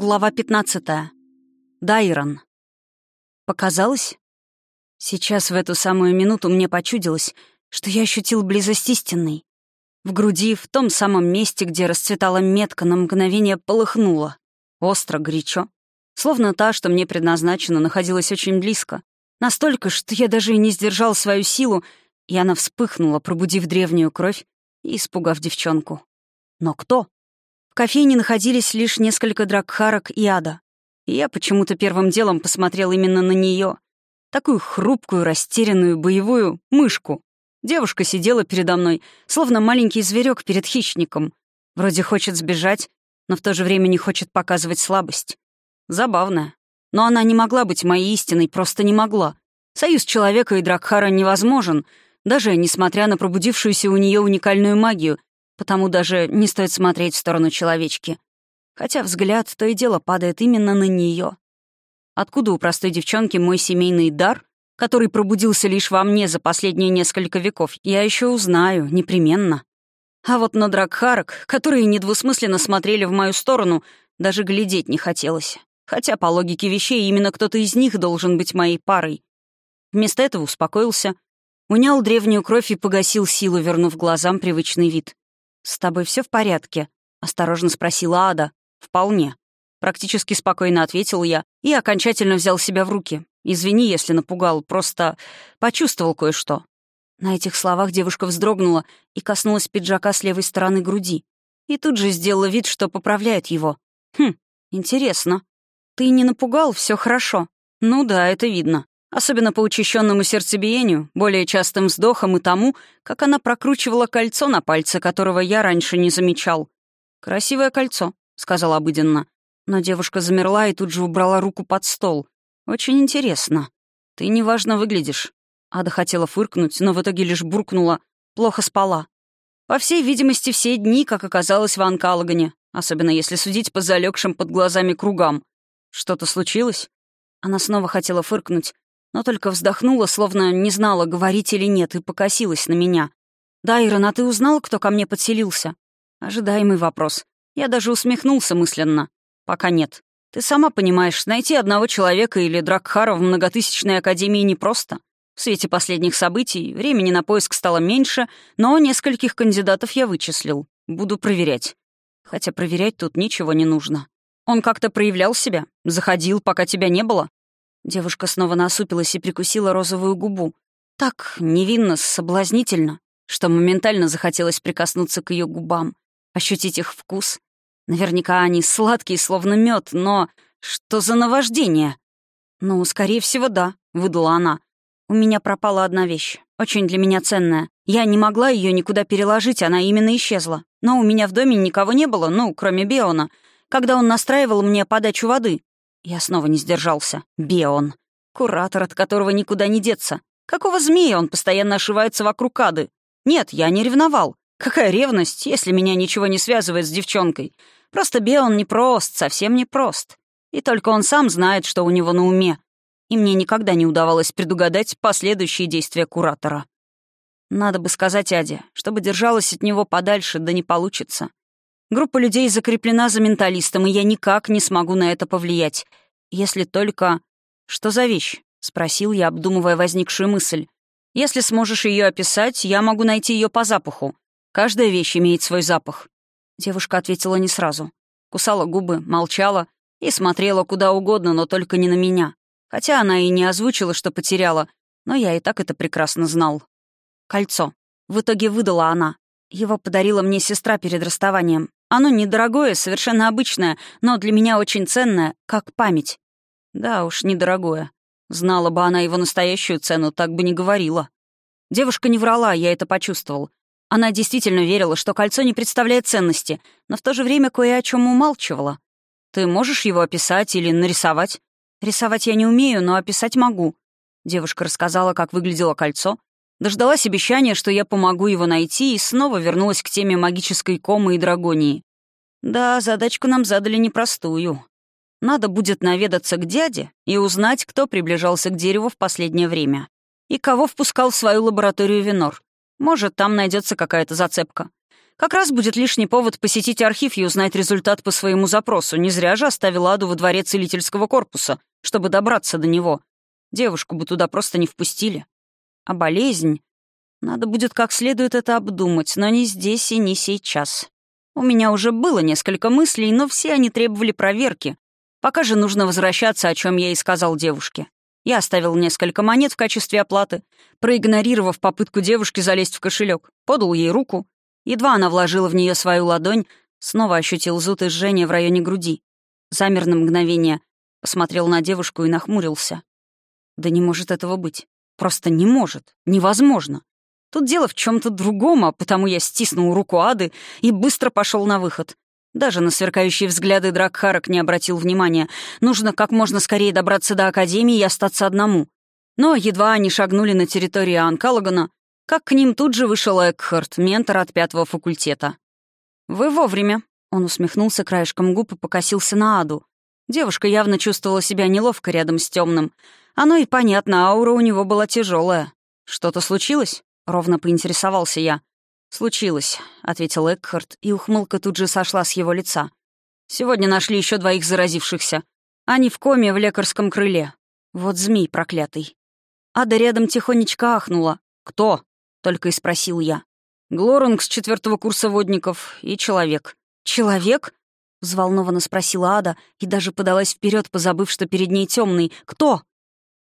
Глава 15. Дайрон. Показалось? Сейчас в эту самую минуту мне почудилось, что я ощутил близость истинной. В груди, в том самом месте, где расцветала метка, на мгновение полыхнула. Остро, горячо. Словно та, что мне предназначена, находилась очень близко. Настолько, что я даже и не сдержал свою силу, и она вспыхнула, пробудив древнюю кровь и испугав девчонку. Но кто? Кофейне находились лишь несколько дракхарок и ада. И я почему-то первым делом посмотрел именно на нее, Такую хрупкую, растерянную, боевую мышку. Девушка сидела передо мной, словно маленький зверек перед хищником. Вроде хочет сбежать, но в то же время не хочет показывать слабость. Забавная. Но она не могла быть моей истиной, просто не могла. Союз человека и Дракхара невозможен, даже несмотря на пробудившуюся у нее уникальную магию, потому даже не стоит смотреть в сторону человечки. Хотя взгляд то и дело падает именно на нее. Откуда у простой девчонки мой семейный дар, который пробудился лишь во мне за последние несколько веков, я еще узнаю, непременно. А вот на дракхарок, которые недвусмысленно смотрели в мою сторону, даже глядеть не хотелось. Хотя, по логике вещей, именно кто-то из них должен быть моей парой. Вместо этого успокоился, унял древнюю кровь и погасил силу, вернув глазам привычный вид. «С тобой все в порядке?» — осторожно спросила Ада. «Вполне». Практически спокойно ответил я и окончательно взял себя в руки. «Извини, если напугал, просто почувствовал кое-что». На этих словах девушка вздрогнула и коснулась пиджака с левой стороны груди. И тут же сделала вид, что поправляет его. «Хм, интересно. Ты не напугал, все хорошо». «Ну да, это видно особенно по учащенному сердцебиению, более частым вздохам и тому, как она прокручивала кольцо на пальце, которого я раньше не замечал. «Красивое кольцо», — сказала обыденно. Но девушка замерла и тут же убрала руку под стол. «Очень интересно. Ты неважно выглядишь». Ада хотела фыркнуть, но в итоге лишь буркнула. «Плохо спала». По всей видимости, все дни, как оказалось в Анкалагане, особенно если судить по залегшим под глазами кругам. Что-то случилось? Она снова хотела фыркнуть, но только вздохнула, словно не знала, говорить или нет, и покосилась на меня. «Дайрон, а ты узнал, кто ко мне подселился?» Ожидаемый вопрос. Я даже усмехнулся мысленно. «Пока нет. Ты сама понимаешь, найти одного человека или Дракхара в многотысячной академии непросто. В свете последних событий времени на поиск стало меньше, но нескольких кандидатов я вычислил. Буду проверять. Хотя проверять тут ничего не нужно. Он как-то проявлял себя? Заходил, пока тебя не было? Девушка снова насупилась и прикусила розовую губу. Так невинно, соблазнительно, что моментально захотелось прикоснуться к ее губам, ощутить их вкус. Наверняка они сладкие, словно мед, но что за наваждение? «Ну, скорее всего, да», — выдала она. «У меня пропала одна вещь, очень для меня ценная. Я не могла ее никуда переложить, она именно исчезла. Но у меня в доме никого не было, ну, кроме Беона, когда он настраивал мне подачу воды. Я снова не сдержался. Беон. Куратор, от которого никуда не деться. Какого змея он постоянно ошивается вокруг ады? Нет, я не ревновал. Какая ревность, если меня ничего не связывает с девчонкой? Просто Беон непрост, совсем непрост. И только он сам знает, что у него на уме. И мне никогда не удавалось предугадать последующие действия Куратора. Надо бы сказать Аде, чтобы держалась от него подальше, да не получится. Группа людей закреплена за менталистом, и я никак не смогу на это повлиять. Если только... Что за вещь? — спросил я, обдумывая возникшую мысль. «Если сможешь ее описать, я могу найти ее по запаху. Каждая вещь имеет свой запах». Девушка ответила не сразу. Кусала губы, молчала и смотрела куда угодно, но только не на меня. Хотя она и не озвучила, что потеряла, но я и так это прекрасно знал. «Кольцо». В итоге выдала она. Его подарила мне сестра перед расставанием. Оно недорогое, совершенно обычное, но для меня очень ценное, как память. Да уж, недорогое. Знала бы она его настоящую цену, так бы не говорила. Девушка не врала, я это почувствовал. Она действительно верила, что кольцо не представляет ценности, но в то же время кое о чем умалчивала. Ты можешь его описать или нарисовать? Рисовать я не умею, но описать могу. Девушка рассказала, как выглядело кольцо, Дождалась обещания, что я помогу его найти, и снова вернулась к теме магической комы и драгонии. Да, задачку нам задали непростую. Надо будет наведаться к дяде и узнать, кто приближался к дереву в последнее время. И кого впускал в свою лабораторию Винор. Может, там найдется какая-то зацепка. Как раз будет лишний повод посетить архив и узнать результат по своему запросу. Не зря же оставил Аду во дворе целительского корпуса, чтобы добраться до него. Девушку бы туда просто не впустили. А болезнь... Надо будет как следует это обдумать, но не здесь и не сейчас. У меня уже было несколько мыслей, но все они требовали проверки. Пока же нужно возвращаться, о чем я и сказал девушке. Я оставил несколько монет в качестве оплаты, проигнорировав попытку девушки залезть в кошелек, подал ей руку. Едва она вложила в нее свою ладонь, снова ощутил зуд и жжение в районе груди. Замер на мгновение, посмотрел на девушку и нахмурился. Да не может этого быть. Просто не может. Невозможно. Тут дело в чем то другом, а потому я стиснул руку Ады и быстро пошел на выход. Даже на сверкающие взгляды Дракхарок не обратил внимания. Нужно как можно скорее добраться до Академии и остаться одному. Но едва они шагнули на территорию Анкалагана, как к ним тут же вышел Экхарт, ментор от пятого факультета. «Вы вовремя», — он усмехнулся краешком губ и покосился на Аду. Девушка явно чувствовала себя неловко рядом с темным. Оно и понятно, аура у него была тяжелая. «Что-то случилось?» — ровно поинтересовался я. «Случилось», — ответил Экхард, и ухмылка тут же сошла с его лица. «Сегодня нашли еще двоих заразившихся. Они в коме в лекарском крыле. Вот змей проклятый». Ада рядом тихонечко ахнула. «Кто?» — только и спросил я. «Глорунг с четвертого курса водников и человек». «Человек?» — взволнованно спросила Ада и даже подалась вперед, позабыв, что перед ней темный. «Кто?»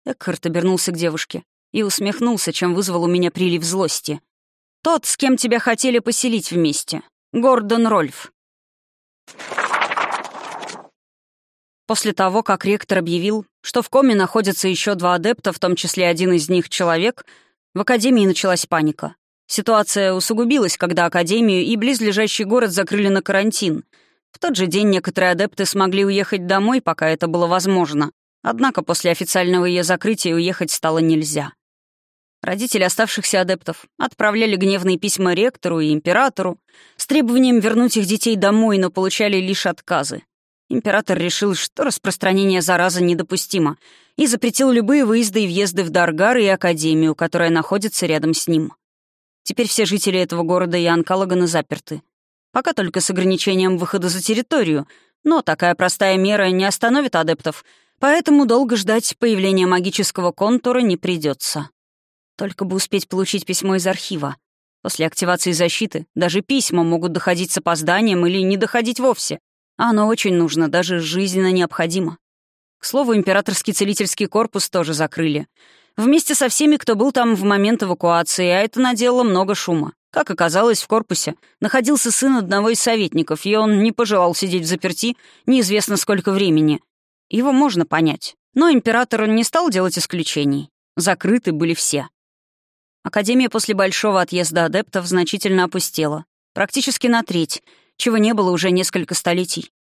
Экхарт обернулся к девушке и усмехнулся, чем вызвал у меня прилив злости. Тот, с кем тебя хотели поселить вместе. Гордон Рольф. После того, как ректор объявил, что в коме находятся еще два адепта, в том числе один из них человек, в Академии началась паника. Ситуация усугубилась, когда Академию и близлежащий город закрыли на карантин. В тот же день некоторые адепты смогли уехать домой, пока это было возможно. Однако после официального ее закрытия уехать стало нельзя. Родители оставшихся адептов отправляли гневные письма ректору и императору с требованием вернуть их детей домой, но получали лишь отказы. Император решил, что распространение заразы недопустимо, и запретил любые выезды и въезды в Даргар и Академию, которая находится рядом с ним. Теперь все жители этого города и Анкалагана заперты. Пока только с ограничением выхода за территорию, но такая простая мера не остановит адептов, поэтому долго ждать появления магического контура не придется. Только бы успеть получить письмо из архива. После активации защиты даже письма могут доходить с опозданием или не доходить вовсе. А оно очень нужно, даже жизненно необходимо. К слову, императорский целительский корпус тоже закрыли. Вместе со всеми, кто был там в момент эвакуации, а это наделало много шума. Как оказалось, в корпусе находился сын одного из советников, и он не пожелал сидеть в заперти неизвестно сколько времени. Его можно понять. Но император не стал делать исключений. Закрыты были все. Академия после большого отъезда адептов значительно опустела. Практически на треть, чего не было уже несколько столетий.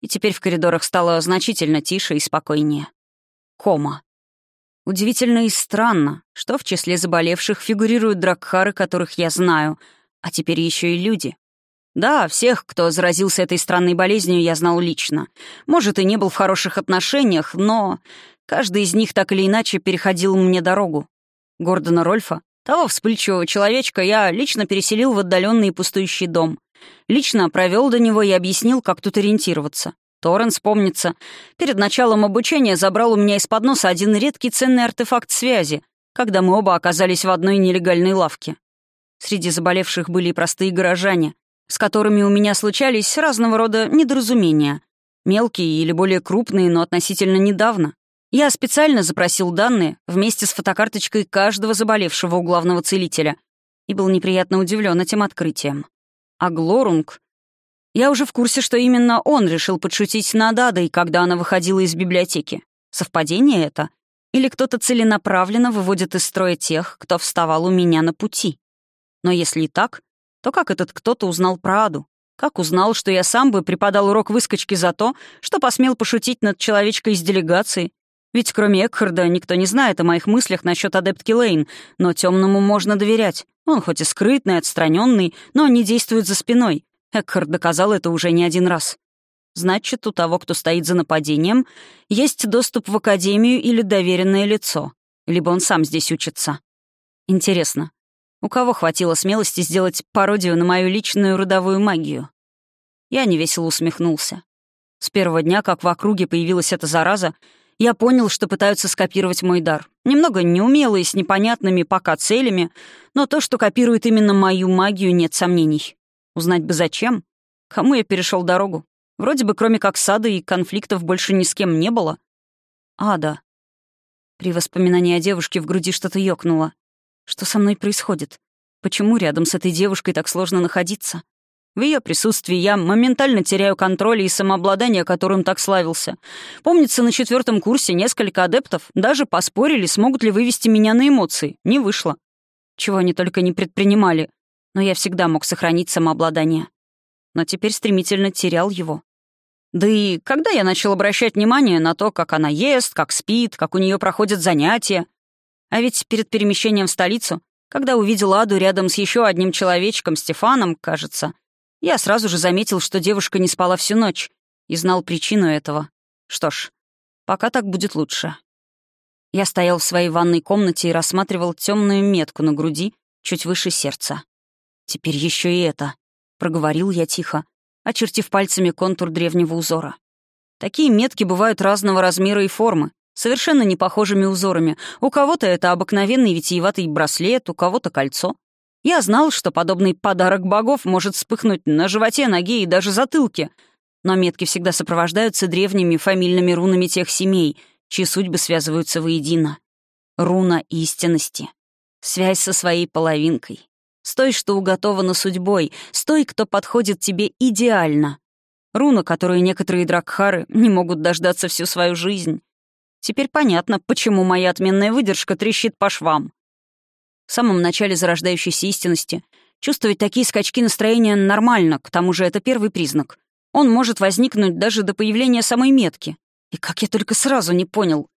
И теперь в коридорах стало значительно тише и спокойнее. Кома. Удивительно и странно, что в числе заболевших фигурируют дракхары, которых я знаю, а теперь еще и люди. Да, всех, кто заразился этой странной болезнью, я знал лично. Может, и не был в хороших отношениях, но каждый из них так или иначе переходил мне дорогу. Гордона Рольфа того вспыльчивого человечка я лично переселил в отдаленный и пустующий дом. Лично провел до него и объяснил, как тут ориентироваться. Торренс, помнится, перед началом обучения забрал у меня из-под носа один редкий ценный артефакт связи, когда мы оба оказались в одной нелегальной лавке. Среди заболевших были и простые горожане, с которыми у меня случались разного рода недоразумения. Мелкие или более крупные, но относительно недавно. Я специально запросил данные вместе с фотокарточкой каждого заболевшего у главного целителя и был неприятно удивлен этим открытием. А Глорунг... Я уже в курсе, что именно он решил подшутить над Адой, когда она выходила из библиотеки. Совпадение это? Или кто-то целенаправленно выводит из строя тех, кто вставал у меня на пути? Но если и так, то как этот кто-то узнал про Аду? Как узнал, что я сам бы преподал урок выскочки за то, что посмел пошутить над человечкой из делегации ведь кроме Экхарда никто не знает о моих мыслях насчет адептки Лейн, но темному можно доверять. Он хоть и скрытный, отстраненный, но не действует за спиной. Экхард доказал это уже не один раз. Значит, у того, кто стоит за нападением, есть доступ в академию или доверенное лицо. Либо он сам здесь учится. Интересно, У кого хватило смелости сделать пародию на мою личную родовую магию? Я невесело усмехнулся. С первого дня, как в округе появилась эта зараза, я понял, что пытаются скопировать мой дар. Немного неумело и с непонятными пока целями, но то, что копирует именно мою магию, нет сомнений. Узнать бы зачем? Кому я перешел дорогу? Вроде бы кроме как сада и конфликтов больше ни с кем не было. Ада. При воспоминании о девушке в груди что-то ёкнуло. Что со мной происходит? Почему рядом с этой девушкой так сложно находиться? В ее присутствии я моментально теряю контроль и самообладание, которым так славился. Помнится, на четвертом курсе несколько адептов даже поспорили, смогут ли вывести меня на эмоции. Не вышло. Чего они только не предпринимали. Но я всегда мог сохранить самообладание. Но теперь стремительно терял его. Да и когда я начал обращать внимание на то, как она ест, как спит, как у нее проходят занятия. А ведь перед перемещением в столицу, когда увидел Аду рядом с еще одним человечком, Стефаном, кажется, я сразу же заметил, что девушка не спала всю ночь и знал причину этого. Что ж, пока так будет лучше. Я стоял в своей ванной комнате и рассматривал темную метку на груди, чуть выше сердца. «Теперь еще и это», — проговорил я тихо, очертив пальцами контур древнего узора. Такие метки бывают разного размера и формы, совершенно не похожими узорами. У кого-то это обыкновенный витиеватый браслет, у кого-то кольцо. Я знал, что подобный подарок богов может вспыхнуть на животе, ноге и даже затылке. Но метки всегда сопровождаются древними фамильными рунами тех семей, чьи судьбы связываются воедино. Руна истинности. Связь со своей половинкой. С той, что уготована судьбой, с той, кто подходит тебе идеально. Руна, которую некоторые дракхары не могут дождаться всю свою жизнь. Теперь понятно, почему моя отменная выдержка трещит по швам. В самом начале зарождающейся истинности чувствовать такие скачки настроения нормально, к тому же это первый признак. Он может возникнуть даже до появления самой метки. И как я только сразу не понял.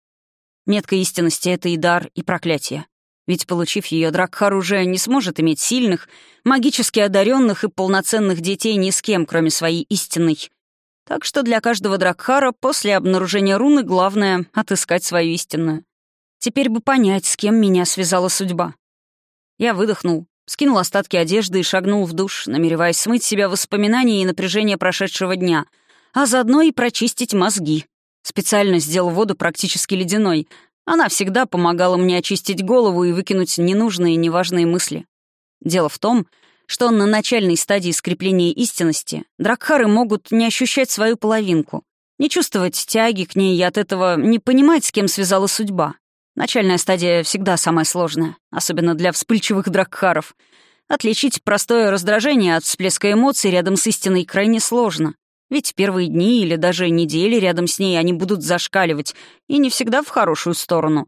Метка истинности — это и дар, и проклятие. Ведь, получив ее, Дракхар уже не сможет иметь сильных, магически одаренных и полноценных детей ни с кем, кроме своей истинной. Так что для каждого Дракхара после обнаружения руны главное — отыскать свою истинную. Теперь бы понять, с кем меня связала судьба. Я выдохнул, скинул остатки одежды и шагнул в душ, намереваясь смыть себя воспоминания и напряжение прошедшего дня, а заодно и прочистить мозги. Специально сделал воду практически ледяной. Она всегда помогала мне очистить голову и выкинуть ненужные неважные мысли. Дело в том, что на начальной стадии скрепления истинности дракхары могут не ощущать свою половинку, не чувствовать тяги к ней и от этого не понимать, с кем связала судьба. Начальная стадия всегда самая сложная, особенно для вспыльчивых дракхаров. Отличить простое раздражение от всплеска эмоций рядом с истиной крайне сложно. Ведь первые дни или даже недели рядом с ней они будут зашкаливать, и не всегда в хорошую сторону.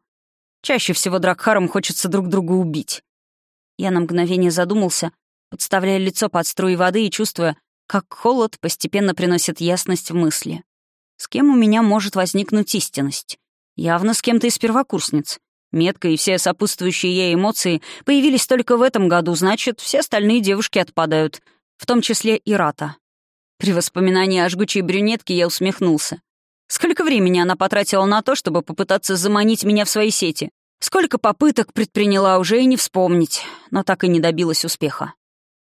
Чаще всего дракхарам хочется друг друга убить. Я на мгновение задумался, подставляя лицо под струи воды и чувствуя, как холод постепенно приносит ясность в мысли. С кем у меня может возникнуть истинность? Явно с кем-то из первокурсниц. Метка и все сопутствующие ей эмоции появились только в этом году, значит, все остальные девушки отпадают, в том числе и Рата. При воспоминании о жгучей брюнетке я усмехнулся. Сколько времени она потратила на то, чтобы попытаться заманить меня в свои сети? Сколько попыток предприняла уже и не вспомнить, но так и не добилась успеха.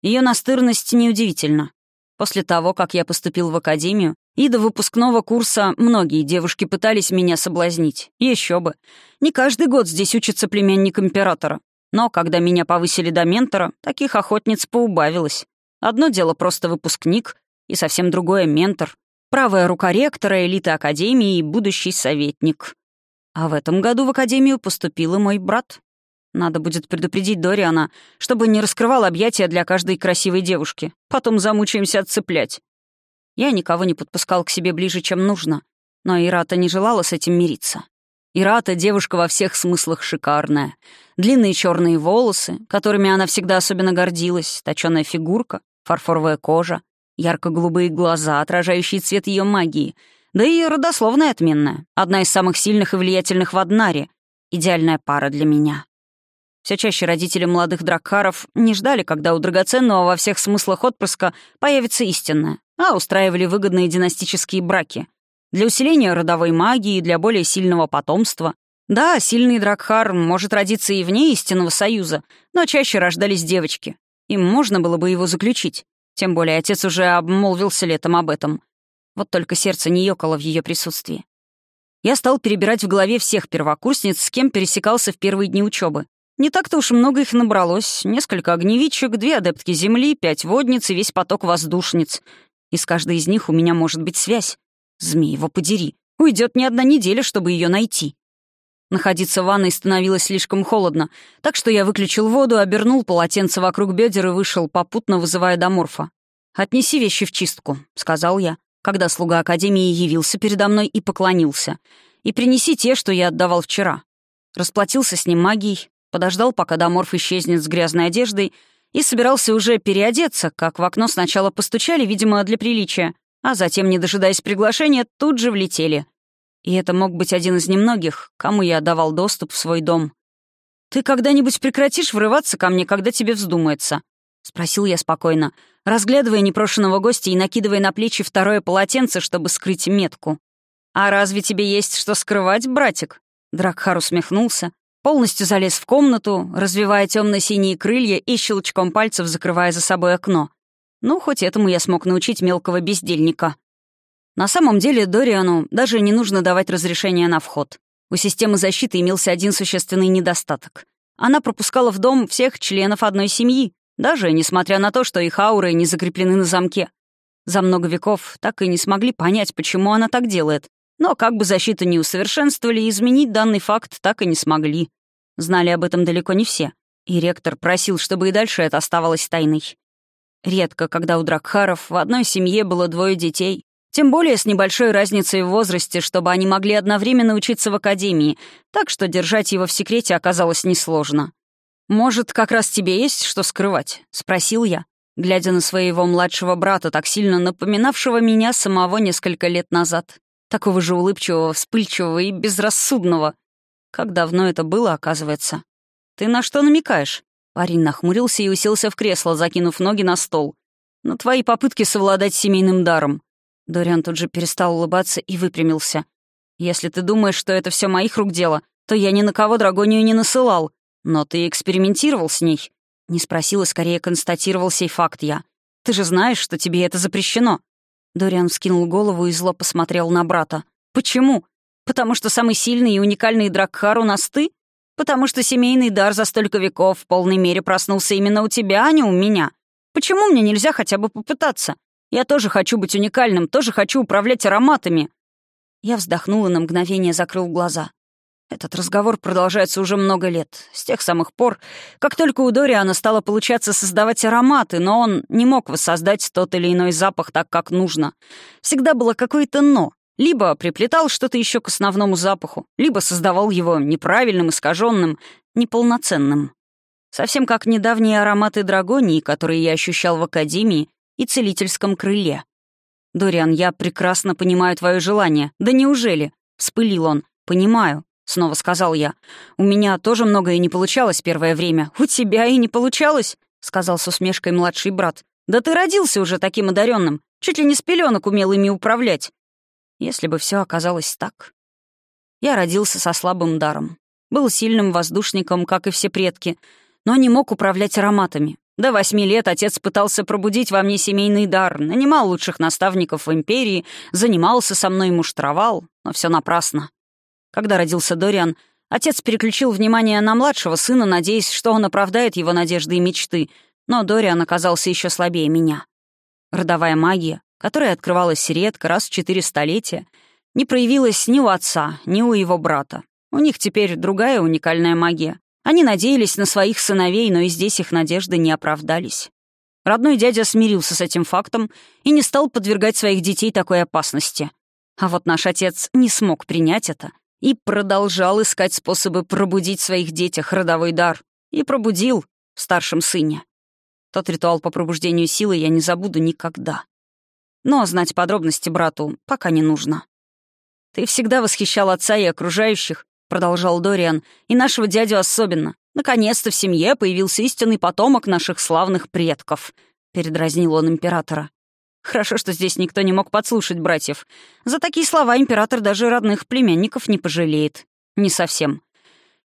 Ее настырность неудивительна. После того, как я поступил в академию, и до выпускного курса многие девушки пытались меня соблазнить. Еще бы. Не каждый год здесь учится племянник императора. Но когда меня повысили до ментора, таких охотниц поубавилось. Одно дело просто выпускник, и совсем другое — ментор. Правая рука ректора, элиты академии и будущий советник. А в этом году в академию поступил и мой брат. Надо будет предупредить Дориана, чтобы не раскрывал объятия для каждой красивой девушки. Потом замучаемся отцеплять. Я никого не подпускал к себе ближе, чем нужно. Но Ирата не желала с этим мириться. Ирата — девушка во всех смыслах шикарная. Длинные черные волосы, которыми она всегда особенно гордилась, точёная фигурка, фарфоровая кожа, ярко-голубые глаза, отражающие цвет ее магии, да и родословная отменная, одна из самых сильных и влиятельных в Аднаре. Идеальная пара для меня. Все чаще родители молодых дракхаров не ждали, когда у драгоценного во всех смыслах отпрыска появится истинная, а устраивали выгодные династические браки. Для усиления родовой магии и для более сильного потомства. Да, сильный Дракхар может родиться и вне истинного союза, но чаще рождались девочки. Им можно было бы его заключить. Тем более отец уже обмолвился летом об этом. Вот только сердце не ёкало в ее присутствии. Я стал перебирать в голове всех первокурсниц, с кем пересекался в первые дни учебы. Не так-то уж много их набралось. Несколько огневичек, две адептки земли, пять водниц и весь поток воздушниц. И с каждой из них у меня может быть связь. Змей его подери. Уйдет не одна неделя, чтобы ее найти. Находиться в ванной становилось слишком холодно, так что я выключил воду, обернул полотенце вокруг бедер и вышел, попутно вызывая доморфа. «Отнеси вещи в чистку», — сказал я, когда слуга Академии явился передо мной и поклонился. «И принеси те, что я отдавал вчера». Расплатился с ним магией, подождал, пока доморф исчезнет с грязной одеждой, и собирался уже переодеться, как в окно сначала постучали, видимо, для приличия, а затем, не дожидаясь приглашения, тут же влетели. И это мог быть один из немногих, кому я отдавал доступ в свой дом. «Ты когда-нибудь прекратишь врываться ко мне, когда тебе вздумается?» — спросил я спокойно, разглядывая непрошенного гостя и накидывая на плечи второе полотенце, чтобы скрыть метку. «А разве тебе есть что скрывать, братик?» Дракхар усмехнулся, полностью залез в комнату, развивая темно-синие крылья и щелчком пальцев закрывая за собой окно. Ну, хоть этому я смог научить мелкого бездельника. На самом деле Дориану даже не нужно давать разрешения на вход. У системы защиты имелся один существенный недостаток. Она пропускала в дом всех членов одной семьи, даже несмотря на то, что их ауры не закреплены на замке. За много веков так и не смогли понять, почему она так делает. Но как бы защиту не усовершенствовали, изменить данный факт так и не смогли. Знали об этом далеко не все. И ректор просил, чтобы и дальше это оставалось тайной. Редко, когда у Дракхаров в одной семье было двое детей, тем более с небольшой разницей в возрасте, чтобы они могли одновременно учиться в академии, так что держать его в секрете оказалось несложно. «Может, как раз тебе есть что скрывать?» — спросил я, глядя на своего младшего брата, так сильно напоминавшего меня самого несколько лет назад. Такого же улыбчивого, вспыльчивого и безрассудного. Как давно это было, оказывается. «Ты на что намекаешь?» Парень нахмурился и уселся в кресло, закинув ноги на стол. «На твои попытки совладать семейным даром». Дориан тут же перестал улыбаться и выпрямился. «Если ты думаешь, что это все моих рук дело, то я ни на кого драгонию не насылал. Но ты экспериментировал с ней». Не спросил и скорее констатировал сей факт я. «Ты же знаешь, что тебе это запрещено». Дориан вскинул голову и зло посмотрел на брата. «Почему? Потому что самый сильный и уникальный Дракхар у нас ты? Потому что семейный дар за столько веков в полной мере проснулся именно у тебя, а не у меня. Почему мне нельзя хотя бы попытаться? Я тоже хочу быть уникальным, тоже хочу управлять ароматами». Я вздохнул и на мгновение закрыл глаза. Этот разговор продолжается уже много лет, с тех самых пор, как только у Дориана стало получаться создавать ароматы, но он не мог воссоздать тот или иной запах так, как нужно. Всегда было какое-то «но», либо приплетал что-то еще к основному запаху, либо создавал его неправильным, искаженным, неполноценным. Совсем как недавние ароматы драгонии, которые я ощущал в Академии и целительском крыле. «Дориан, я прекрасно понимаю твое желание. Да неужели?» — вспылил он. «Понимаю», — снова сказал я. «У меня тоже многое не получалось первое время. У тебя и не получалось?» — сказал с усмешкой младший брат. «Да ты родился уже таким одаренным. Чуть ли не с пеленок умел ими управлять. Если бы все оказалось так. Я родился со слабым даром. Был сильным воздушником, как и все предки, но не мог управлять ароматами. До восьми лет отец пытался пробудить во мне семейный дар, нанимал лучших наставников в империи, занимался со мной, муштровал, но все напрасно. Когда родился Дориан, отец переключил внимание на младшего сына, надеясь, что он оправдает его надежды и мечты, но Дориан оказался еще слабее меня. Родовая магия, которая открывалась редко, раз в четыре столетия, не проявилась ни у отца, ни у его брата. У них теперь другая уникальная магия. Они надеялись на своих сыновей, но и здесь их надежды не оправдались. Родной дядя смирился с этим фактом и не стал подвергать своих детей такой опасности. А вот наш отец не смог принять это и продолжал искать способы пробудить в своих детях родовой дар. И пробудил в старшем сыне. Тот ритуал по пробуждению силы я не забуду никогда. Но знать подробности брату пока не нужно. «Ты всегда восхищал отца и окружающих», — продолжал Дориан, «и нашего дядю особенно. Наконец-то в семье появился истинный потомок наших славных предков», — передразнил он императора. Хорошо, что здесь никто не мог подслушать братьев. За такие слова император даже родных племянников не пожалеет. Не совсем.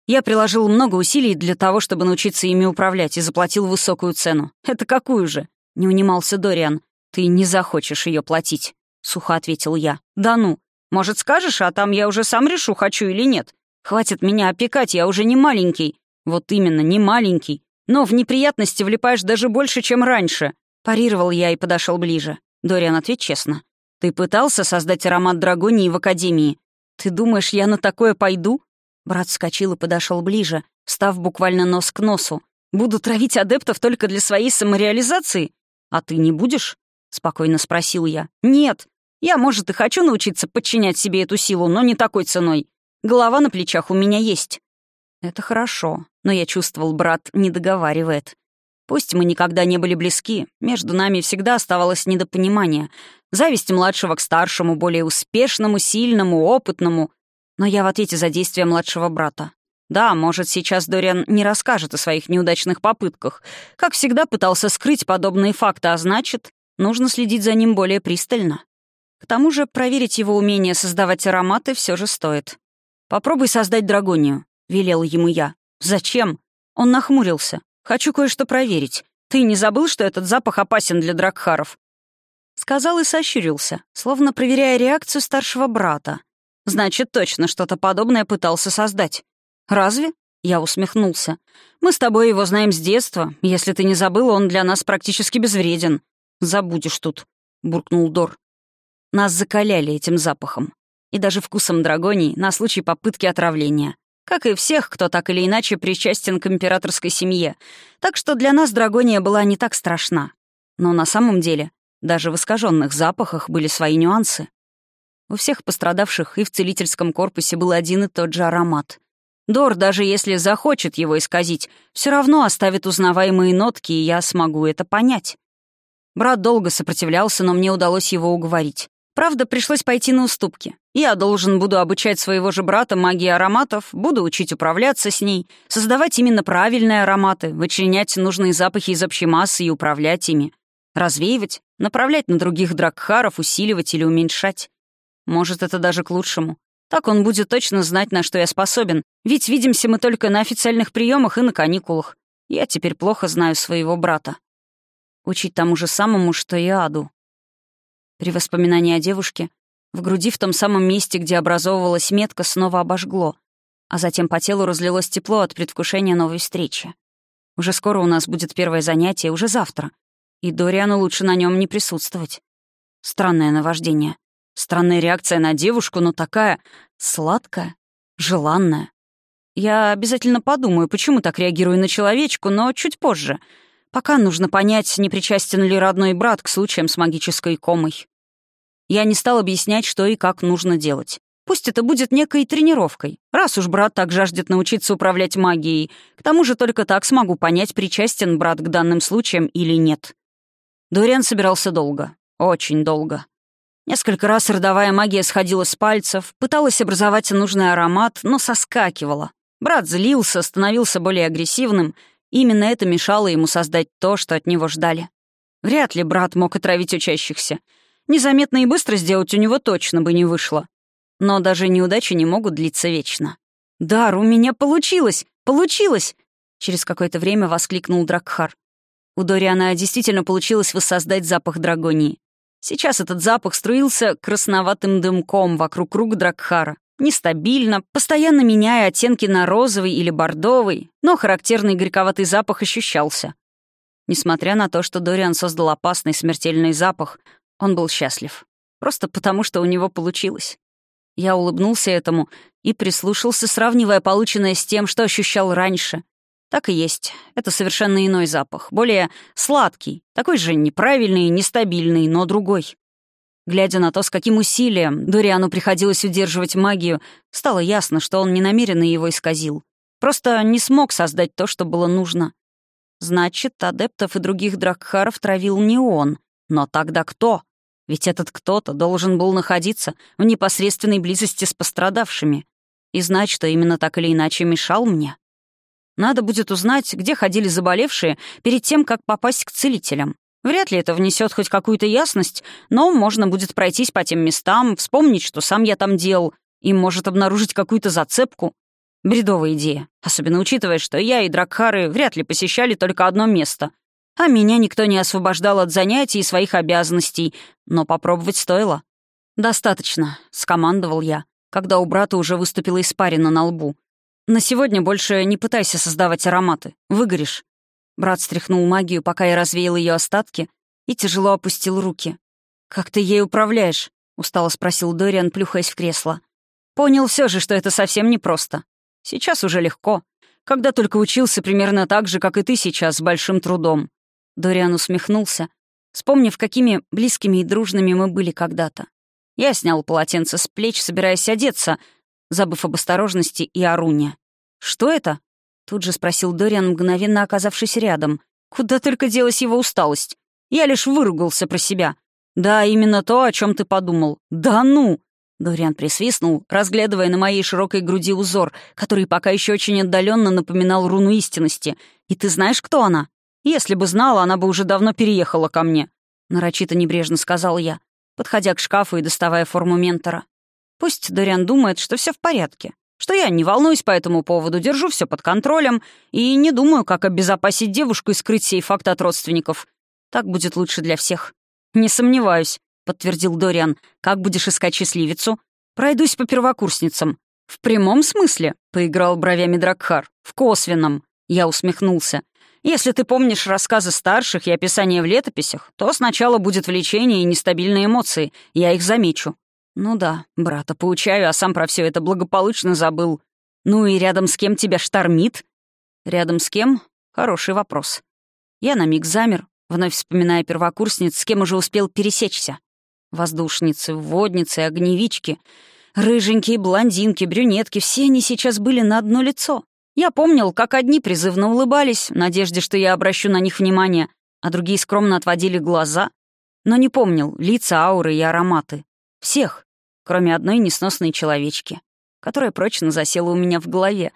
Я приложил много усилий для того, чтобы научиться ими управлять, и заплатил высокую цену. Это какую же? Не унимался Дориан. Ты не захочешь ее платить, сухо ответил я. Да ну. Может, скажешь, а там я уже сам решу, хочу или нет. Хватит меня опекать, я уже не маленький. Вот именно, не маленький. Но в неприятности влипаешь даже больше, чем раньше. Парировал я и подошел ближе. Дориан, ответь честно. Ты пытался создать аромат драгонии в Академии? Ты думаешь, я на такое пойду? Брат вскочил и подошел ближе, став буквально нос к носу. «Буду травить адептов только для своей самореализации? А ты не будешь?» — спокойно спросил я. «Нет. Я, может, и хочу научиться подчинять себе эту силу, но не такой ценой. Голова на плечах у меня есть». «Это хорошо, но я чувствовал, брат не договаривает. Пусть мы никогда не были близки, между нами всегда оставалось недопонимание. Зависть младшего к старшему, более успешному, сильному, опытному. Но я в ответе за действия младшего брата. Да, может, сейчас Дориан не расскажет о своих неудачных попытках. Как всегда, пытался скрыть подобные факты, а значит, нужно следить за ним более пристально. К тому же проверить его умение создавать ароматы все же стоит. «Попробуй создать драгонию», — велел ему я. «Зачем?» Он нахмурился. «Хочу кое-что проверить. Ты не забыл, что этот запах опасен для дракхаров?» Сказал и сощурился, словно проверяя реакцию старшего брата. Значит, точно что-то подобное пытался создать. Разве? Я усмехнулся. Мы с тобой его знаем с детства. Если ты не забыл, он для нас практически безвреден. Забудешь тут, буркнул Дор. Нас закаляли этим запахом. И даже вкусом драгоний на случай попытки отравления. Как и всех, кто так или иначе причастен к императорской семье. Так что для нас драгония была не так страшна. Но на самом деле даже в искаженных запахах были свои нюансы. У всех пострадавших и в целительском корпусе был один и тот же аромат. Дор, даже если захочет его исказить, все равно оставит узнаваемые нотки, и я смогу это понять. Брат долго сопротивлялся, но мне удалось его уговорить. Правда, пришлось пойти на уступки. Я должен буду обучать своего же брата магии ароматов, буду учить управляться с ней, создавать именно правильные ароматы, вычленять нужные запахи из общей массы и управлять ими. Развеивать, направлять на других дракхаров, усиливать или уменьшать. Может, это даже к лучшему. Так он будет точно знать, на что я способен. Ведь видимся мы только на официальных приемах и на каникулах. Я теперь плохо знаю своего брата. Учить тому же самому, что и Аду. При воспоминании о девушке в груди в том самом месте, где образовывалась метка, снова обожгло, а затем по телу разлилось тепло от предвкушения новой встречи. Уже скоро у нас будет первое занятие, уже завтра. И Дориану лучше на нем не присутствовать. Странное наваждение. Странная реакция на девушку, но такая сладкая, желанная. Я обязательно подумаю, почему так реагирую на человечку, но чуть позже. Пока нужно понять, не причастен ли родной брат к случаям с магической комой. Я не стал объяснять, что и как нужно делать. Пусть это будет некой тренировкой. Раз уж брат так жаждет научиться управлять магией, к тому же только так смогу понять, причастен брат к данным случаям или нет. Дориан собирался долго. Очень долго. Несколько раз родовая магия сходила с пальцев, пыталась образовать нужный аромат, но соскакивала. Брат злился, становился более агрессивным. Именно это мешало ему создать то, что от него ждали. Вряд ли брат мог отравить учащихся. Незаметно и быстро сделать у него точно бы не вышло. Но даже неудачи не могут длиться вечно. «Дар, у меня получилось! Получилось!» Через какое-то время воскликнул Дракхар. У Дориана действительно получилось воссоздать запах драгонии. Сейчас этот запах струился красноватым дымком вокруг рук Дракхара. Нестабильно, постоянно меняя оттенки на розовый или бордовый, но характерный горьковатый запах ощущался. Несмотря на то, что Дориан создал опасный смертельный запах, он был счастлив. Просто потому, что у него получилось. Я улыбнулся этому и прислушался, сравнивая полученное с тем, что ощущал раньше. Так и есть. Это совершенно иной запах. Более сладкий. Такой же неправильный и нестабильный, но другой. Глядя на то, с каким усилием Дориану приходилось удерживать магию, стало ясно, что он не намеренно его исказил. Просто не смог создать то, что было нужно. Значит, адептов и других дракхаров травил не он. Но тогда кто? Ведь этот кто-то должен был находиться в непосредственной близости с пострадавшими и знать, что именно так или иначе мешал мне. Надо будет узнать, где ходили заболевшие перед тем, как попасть к целителям. Вряд ли это внесет хоть какую-то ясность, но можно будет пройтись по тем местам, вспомнить, что сам я там делал, и может обнаружить какую-то зацепку. Бредовая идея, особенно учитывая, что я и Дракхары вряд ли посещали только одно место. А меня никто не освобождал от занятий и своих обязанностей, но попробовать стоило. «Достаточно», — скомандовал я, когда у брата уже выступила испарина на лбу. «На сегодня больше не пытайся создавать ароматы. Выгоришь». Брат стряхнул магию, пока я развеял ее остатки, и тяжело опустил руки. «Как ты ей управляешь?» — устало спросил Дориан, плюхаясь в кресло. «Понял все же, что это совсем непросто. Сейчас уже легко. Когда только учился примерно так же, как и ты сейчас, с большим трудом». Дориан усмехнулся, вспомнив, какими близкими и дружными мы были когда-то. Я снял полотенце с плеч, собираясь одеться, забыв об осторожности и о руне. «Что это?» — тут же спросил Дориан, мгновенно оказавшись рядом. «Куда только делась его усталость? Я лишь выругался про себя. Да, именно то, о чем ты подумал. Да ну!» Дориан присвистнул, разглядывая на моей широкой груди узор, который пока еще очень отдаленно напоминал руну истинности. «И ты знаешь, кто она? Если бы знала, она бы уже давно переехала ко мне», — нарочито небрежно сказал я, подходя к шкафу и доставая форму ментора. «Пусть Дориан думает, что все в порядке, что я не волнуюсь по этому поводу, держу все под контролем и не думаю, как обезопасить девушку и скрыть сей факт от родственников. Так будет лучше для всех». «Не сомневаюсь», — подтвердил Дориан. «Как будешь искать счастливицу?» «Пройдусь по первокурсницам». «В прямом смысле?» — поиграл бровями Дракхар. «В косвенном». Я усмехнулся. «Если ты помнишь рассказы старших и описания в летописях, то сначала будет влечение и нестабильные эмоции. Я их замечу». «Ну да, брата поучаю, а сам про все это благополучно забыл. Ну и рядом с кем тебя штормит?» «Рядом с кем?» Хороший вопрос. Я на миг замер, вновь вспоминая первокурсниц, с кем уже успел пересечься. Воздушницы, водницы, огневички, рыженькие, блондинки, брюнетки — все они сейчас были на одно лицо. Я помнил, как одни призывно улыбались, в надежде, что я обращу на них внимание, а другие скромно отводили глаза, но не помнил лица, ауры и ароматы. Всех, кроме одной несносной человечки, которая прочно засела у меня в голове.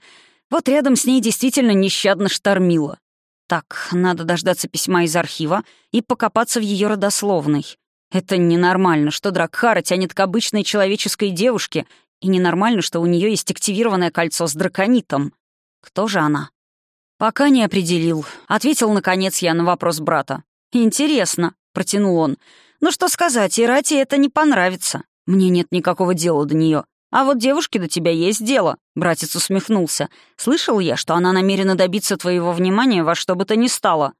Вот рядом с ней действительно нещадно штормило. Так, надо дождаться письма из архива и покопаться в ее родословной. Это ненормально, что Дракхара тянет к обычной человеческой девушке, и ненормально, что у нее есть активированное кольцо с драконитом. Кто же она? Пока не определил. Ответил, наконец, я на вопрос брата. «Интересно», — протянул он. «Ну что сказать, Ирате это не понравится. Мне нет никакого дела до нее. А вот девушке до тебя есть дело», — братец усмехнулся. «Слышал я, что она намерена добиться твоего внимания во что бы то ни стало».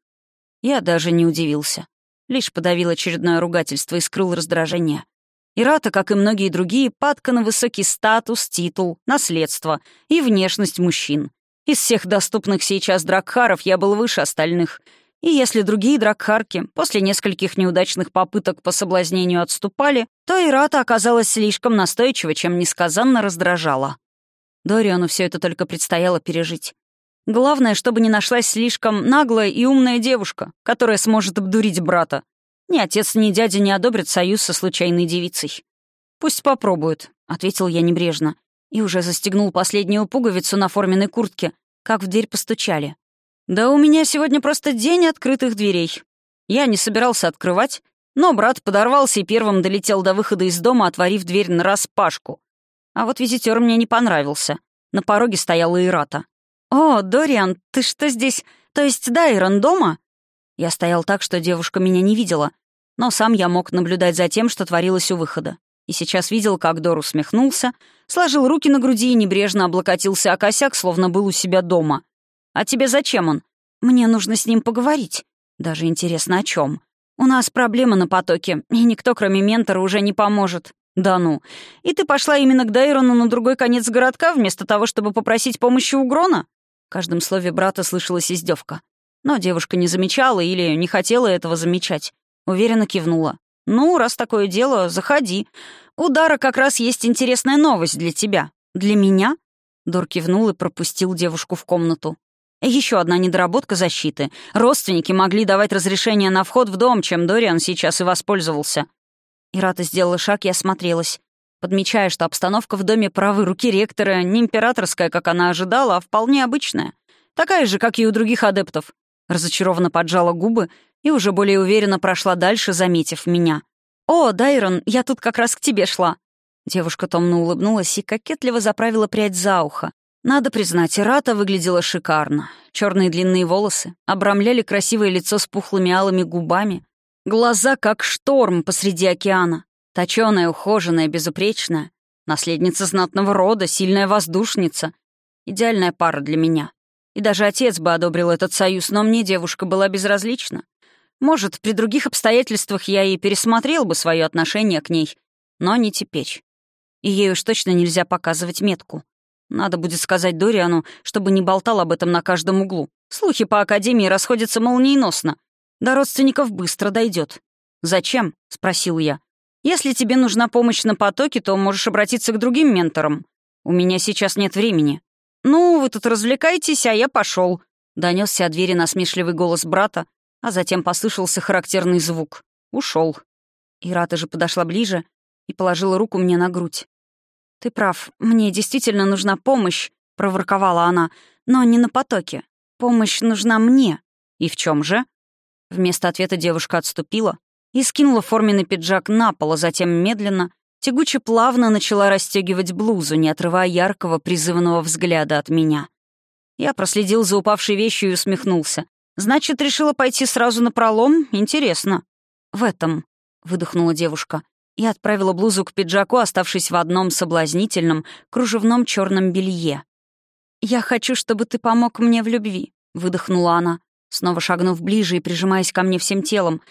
Я даже не удивился. Лишь подавил очередное ругательство и скрыл раздражение. Ирата, как и многие другие, падка на высокий статус, титул, наследство и внешность мужчин. Из всех доступных сейчас дракхаров я был выше остальных. И если другие дракхарки после нескольких неудачных попыток по соблазнению отступали, то Ирата оказалась слишком настойчива, чем несказанно раздражала. Дориану все это только предстояло пережить. Главное, чтобы не нашлась слишком наглая и умная девушка, которая сможет обдурить брата. Ни отец, ни дядя не одобрят союз со случайной девицей. «Пусть попробуют», — ответил я небрежно и уже застегнул последнюю пуговицу на форменной куртке, как в дверь постучали. «Да у меня сегодня просто день открытых дверей. Я не собирался открывать, но брат подорвался и первым долетел до выхода из дома, отворив дверь нараспашку. А вот визитер мне не понравился. На пороге стояла Ирата. «О, Дориан, ты что здесь? То есть Дайрон дома?» Я стоял так, что девушка меня не видела, но сам я мог наблюдать за тем, что творилось у выхода. И сейчас видел, как Дор усмехнулся, сложил руки на груди и небрежно облокотился о косяк, словно был у себя дома. «А тебе зачем он?» «Мне нужно с ним поговорить. Даже интересно, о чем. У нас проблема на потоке, и никто, кроме ментора, уже не поможет». «Да ну. И ты пошла именно к Дайрону на другой конец городка, вместо того, чтобы попросить помощи у Грона?» В каждом слове брата слышалась издевка. Но девушка не замечала или не хотела этого замечать. Уверенно кивнула. «Ну, раз такое дело, заходи. У Дара как раз есть интересная новость для тебя». «Для меня?» Дор кивнул и пропустил девушку в комнату. Еще одна недоработка защиты. Родственники могли давать разрешение на вход в дом, чем Дориан сейчас и воспользовался. Ирата сделала шаг и осмотрелась, подмечая, что обстановка в доме правой руки ректора не императорская, как она ожидала, а вполне обычная. Такая же, как и у других адептов. Разочарованно поджала губы и уже более уверенно прошла дальше, заметив меня. «О, Дайрон, я тут как раз к тебе шла». Девушка томно улыбнулась и кокетливо заправила прядь за ухо, Надо признать, Ирата выглядела шикарно. Черные длинные волосы обрамляли красивое лицо с пухлыми алыми губами, глаза как шторм посреди океана, точёная, ухоженная, безупречная, наследница знатного рода, сильная воздушница. Идеальная пара для меня. И даже отец бы одобрил этот союз, но мне девушка была безразлична. Может, при других обстоятельствах я и пересмотрел бы свое отношение к ней, но не теперь. И ей уж точно нельзя показывать метку. Надо будет сказать Дориану, чтобы не болтал об этом на каждом углу. Слухи по Академии расходятся молниеносно. До родственников быстро дойдет. «Зачем?» — спросил я. «Если тебе нужна помощь на потоке, то можешь обратиться к другим менторам. У меня сейчас нет времени». «Ну, вы тут развлекаетесь, а я пошел. Донесся от двери насмешливый голос брата, а затем послышался характерный звук. Ушел. Ирата же подошла ближе и положила руку мне на грудь. «Ты прав, мне действительно нужна помощь», — проворковала она, «но не на потоке. Помощь нужна мне». «И в чем же?» Вместо ответа девушка отступила и скинула форменный пиджак на пол, а затем медленно, тягуче плавно начала расстегивать блузу, не отрывая яркого призывного взгляда от меня. Я проследил за упавшей вещью и усмехнулся. «Значит, решила пойти сразу на пролом? Интересно». «В этом», — выдохнула девушка и отправила блузу к пиджаку, оставшись в одном соблазнительном кружевном черном белье. «Я хочу, чтобы ты помог мне в любви», — выдохнула она, снова шагнув ближе и прижимаясь ко мне всем телом.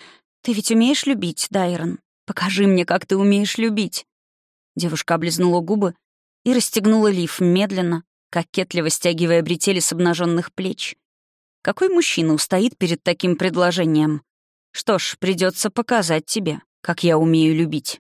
«Ты ведь умеешь любить, Дайрон? Покажи мне, как ты умеешь любить». Девушка облизнула губы и расстегнула лиф медленно, кокетливо стягивая бретели с обнаженных плеч. Какой мужчина устоит перед таким предложением? Что ж, придется показать тебе, как я умею любить.